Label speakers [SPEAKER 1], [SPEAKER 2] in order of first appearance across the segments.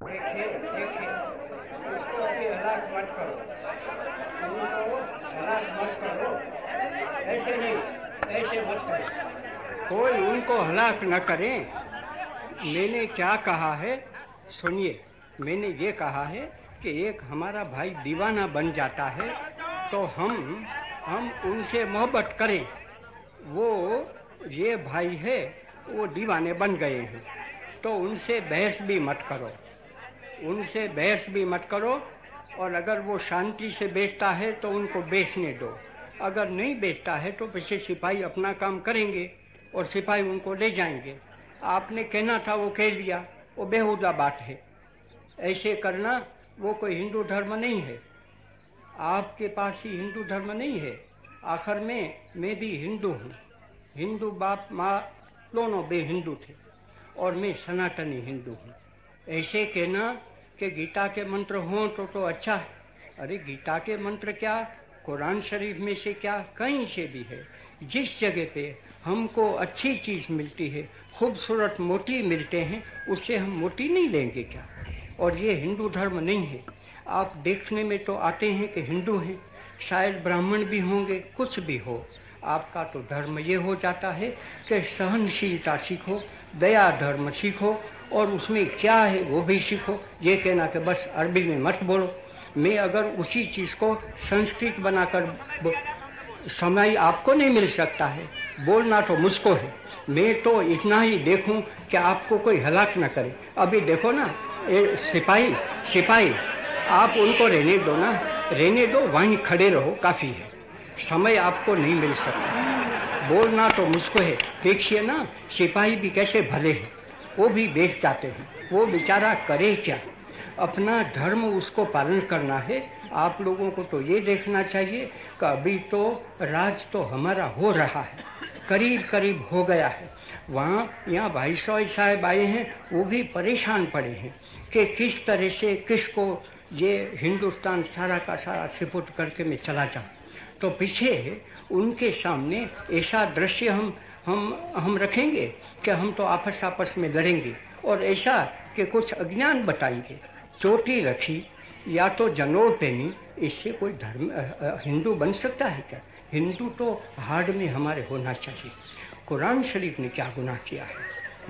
[SPEAKER 1] देखिए देखिए उसको हलाक मत करो उनको हलाक मत करो ऐसे नहीं ऐसे मत करो कोई उनको हलाक न करे। मैंने क्या कहा है? सुनिए, मैंने ये कहा है कि एक हमारा भाई दीवाना बन जाता है तो हम हम उनसे मोहब्बत करें। वो, ये भाई है, वो दीवाने बन गए हैं। तो उनसे बहस भी मत करो। उनसे बहस भी मत करो और अगर वो शांति से बेचता है तो उनको बेचने दो। अगर नहीं बेचता है तो पीछे सिपाही अपना काम करेंगे और सिपाही उनको ले जाएँगे। आपने कहना था, वो कह दिया, वो बेहुदा बात है। ऐसे करना, वो कोई हिंदू धर्म नहीं है। आपके पास ही हिंदू धर्म नहीं है। आखिर में मैं भी हिंदू हूँ। हिंदू बाप माँ दोनों बे हिंदू थे और मैं सनातनी हिंदू हूँ। ऐसे कहना कि गीता के मंत्र हों तो तो अच्छा है। अरे गीता के मंत्र क्या? कुरान शरीफ में से क्या? कहीं से भी है। जिस जगह पे हमको अच्छी चीज़ मिलती है, खूबसूरत मोती मिलते हैं, उससे हम मोती नहीं लेंगे क्या? और ये हिंदू धर्म नहीं है। आप देखने में तो आते हैं कि हिंदू हैं। शायद ब्राह्मण भी होंगे, कुछ भी हो। आपका तो धर्म ये हो जाता है कि सहनशीलता सीखो दया धर्म सीखो और उसमें क्या है वो भी सीखो। ये कहना कि बस अरबी में मत बोलो। मैं अगर उसी चीज़ को संस्कृत बनाकर समय आपको नहीं मिल सकता है बोलना तो मुझको है। मैं तो इतना ही देखूँ कि आपको कोई हलाक ना करे। अभी देखो ना ए, सिपाही सिपाही आप उनको रहने दो ना। रहने दो वहीं खड़े रहो काफ़ी है। समय आपको नहीं मिल सकता। बोलना तो मुझको है। देखिए ना, सिपाही भी कैसे भले हैं। वो भी बेच जाते हैं। वो बेचारा करे क्या? अपना धर्म उसको पालन करना है। आप लोगों को तो ये देखना चाहिए कि अभी तो राज तो हमारा हो रहा है। करीब करीब हो गया है। वहाँ यहाँ भाई साहब आए हैं। वो भी परेशान पड़े हैं कि किस तरह से किसको ये हिंदुस्तान सारा का सारा सिपुट करके मैं चला जाऊँ। तो पीछे उनके सामने ऐसा दृश्य हम हम हम रखेंगे कि हम तो आपस आपस में लड़ेंगे और ऐसा कि कुछ अज्ञान बताएँगे। चोटी रखी, या तो जनोर पहनी, इससे कोई धर्म हिंदू बन सकता है क्या? हिंदू तो हार्ड में हमारे होना चाहिए। कुरान शरीफ ने क्या गुनाह किया है?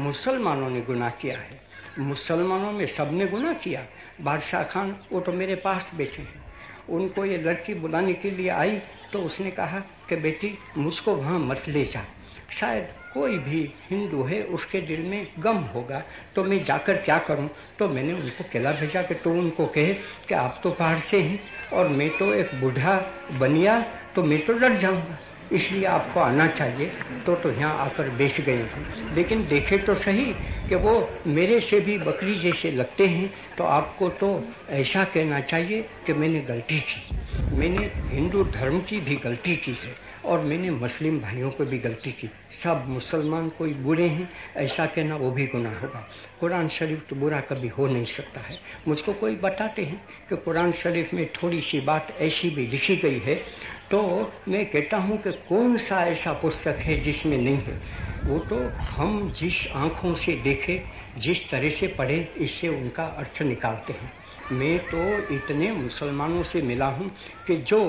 [SPEAKER 1] मुसलमानों ने गुनाह किया है। मुसलमानों में सबने गुनाह किया। बादशाह खान, वो तो मेरे पास बैठे हैं। उनको ये लड़की बुलाने के लिए आई तो उसने कहा कि बेटी, मुझको वहाँ मत ले जा। शायद कोई भी हिंदू है, उसके दिल में गम होगा तो मैं जाकर क्या करूँ? तो मैंने उनको केला भेजा कि तो उनको कहे कि आप तो बाहर से हैं और मैं तो एक बूढ़ा बनिया तो मैं तो डर जाऊँगा। इसलिए आपको आना चाहिए। तो तो यहाँ आकर बेच गए हैं। लेकिन देखे तो सही कि वो मेरे से भी बकरी जैसे लगते हैं तो आपको तो ऐसा कहना चाहिए कि मैंने गलती की। मैंने हिंदू धर्म की भी गलती की है और मैंने मुस्लिम भाइयों को भी गलती की। सब मुसलमान कोई बुरे हैं, ऐसा कहना वो भी गुनाह होगा। कुरान शरीफ तो बुरा कभी हो नहीं सकता है। मुझको कोई बताते हैं कि कुरान शरीफ में थोड़ी सी बात ऐसी भी लिखी गई है तो मैं कहता हूँ कि कौन सा ऐसा पुस्तक है जिसमें नहीं है? वो तो हम जिस आँखों से देखे, जिस तरह से पढ़े, इससे उनका अर्थ निकालते हैं। मैं तो इतने मुसलमानों से मिला हूँ कि जो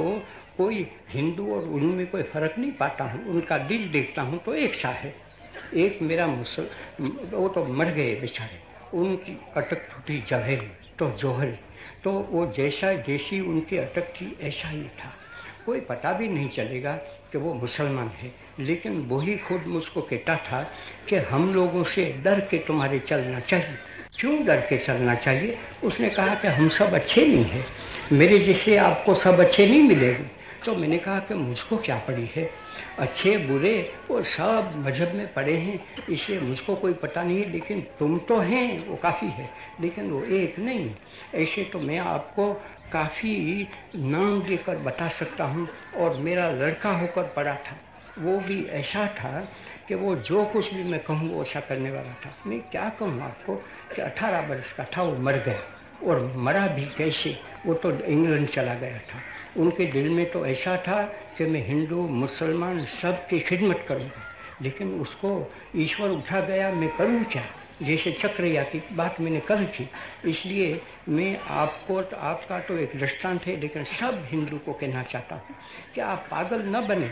[SPEAKER 1] कोई हिंदू और उनमें कोई फ़र्क नहीं पाता हूँ, उनका दिल देखता हूँ तो एक सा है। एक मेरा मुसल, वो तो मर गए बेचारे, उनकी अटक टूटी जहर तो जोहर तो वो जैसा जैसी उनकी अटक थी, ऐसा ही था। कोई पता भी नहीं चलेगा कि वो मुसलमान है। लेकिन वही खुद मुझको कहता था कि हम लोगों से डर के तुम्हारे चलना चाहिए। क्यों डर के चलना चाहिए? उसने कहा कि हम सब अच्छे नहीं हैं। मेरे जैसे आपको सब अच्छे नहीं मिलेंगे। तो मैंने कहा कि मुझको क्या पड़ी है? अच्छे, बुरे, वो सब मज़हब में पड़े हैं इसलिए मुझको कोई पता नहीं है, लेकिन तुम तो हैं, वो काफ़ी है। लेकिन वो एक नहीं। ऐसे तो मैं आपको काफ़ी नाम देकर बता सकता हूँ। और मेरा लड़का होकर पड़ा था। वो भी ऐसा था कि वो जो कुछ भी मैं कहूँ, वो ऐसा करने वाला था। मैं क्या कहूँ आपको कि अठारह वर्ष का था, वो मर गया। और मरा भी कैसे? वो तो इंग्लैंड चला गया था। उनके दिल में तो ऐसा था कि मैं हिंदू, मुसलमान सब की खिदमत करूँगा। लेकिन उसको ईश्वर उठा गया, मैं करूँ क्या? जैसे चक्रिया की बात मैंने कल की इसलिए मैं आपको तो आपका तो एक दृष्टांत है, लेकिन सब हिंदू को कहना चाहता हूँ कि आप पागल न बने।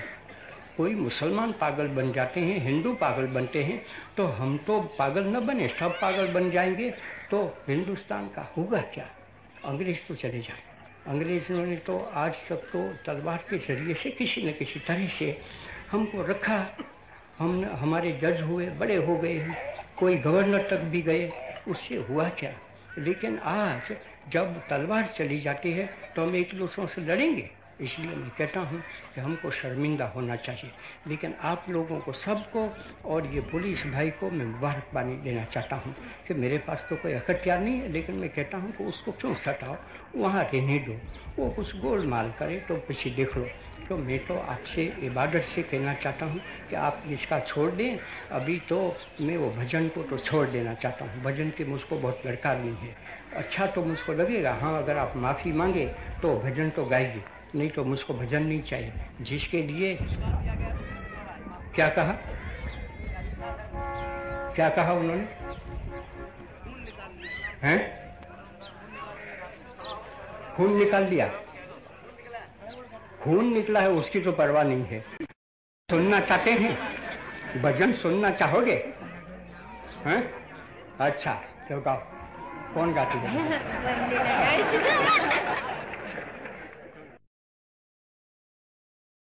[SPEAKER 1] कोई मुसलमान पागल बन जाते हैं, हिंदू पागल बनते हैं तो हम तो पागल न बने, सब पागल बन जाएँगे तो हिंदुस्तान का होगा क्या? अंग्रेज़ तो चले जाए। अंग्रेज़ों ने तो आज तक तो तलवार के ज़रिए से किसी न किसी तरह से हमको रखा। हम हमारे जज हुए, बड़े हो गए हैं। कोई गवर्नर तक भी गए, उससे हुआ क्या? लेकिन आज जब तलवार चली जाती है तो हम एक दूसरों से लड़ेंगे। इसलिए मैं कहता हूँ कि हमको शर्मिंदा होना चाहिए। लेकिन आप लोगों को, सबको और ये पुलिस भाई को मैं मुबारकबादी देना चाहता हूँ कि मेरे पास तो कोई हथियार नहीं है, लेकिन मैं कहता हूँ कि उसको क्यों सटाओ वहाँ रहने दो। वो कुछ गोल माल करे तो पीछे देख लो। तो मैं तो आपसे इबादत से कहना चाहता हूँ कि आप इसका छोड़ दें। अभी तो मैं वो भजन को तो छोड़ देना चाहता हूँ। भजन की मुझको बहुत लड़का नहीं है। अच्छा तो मुझको लगेगा हाँ अगर आप माफ़ी मांगे तो भजन तो गाइए। नहीं तो मुझको भजन नहीं चाहिए। जिसके लिए क्या कहा? क्या कहा उन्होंने? हैं? खून निकाल दिया। खून निकला है, उसकी तो परवाह नहीं है। सुनना चाहते हैं? भजन सुनना चाहोगे? हैं? अच्छा तो गाओ। कौन गाती है?